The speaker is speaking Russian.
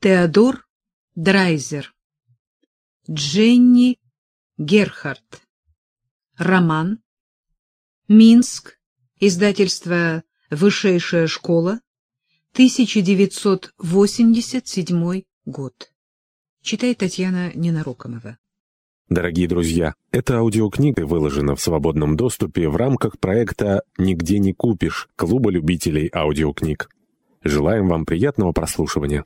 Теодор Драйзер. Дженни Герхард. Роман. Минск. Издательство «Высшая школа». 1987 год. Читает Татьяна Ненарокомова. Дорогие друзья, эта аудиокнига выложена в свободном доступе в рамках проекта «Нигде не купишь» Клуба любителей аудиокниг. Желаем вам приятного прослушивания.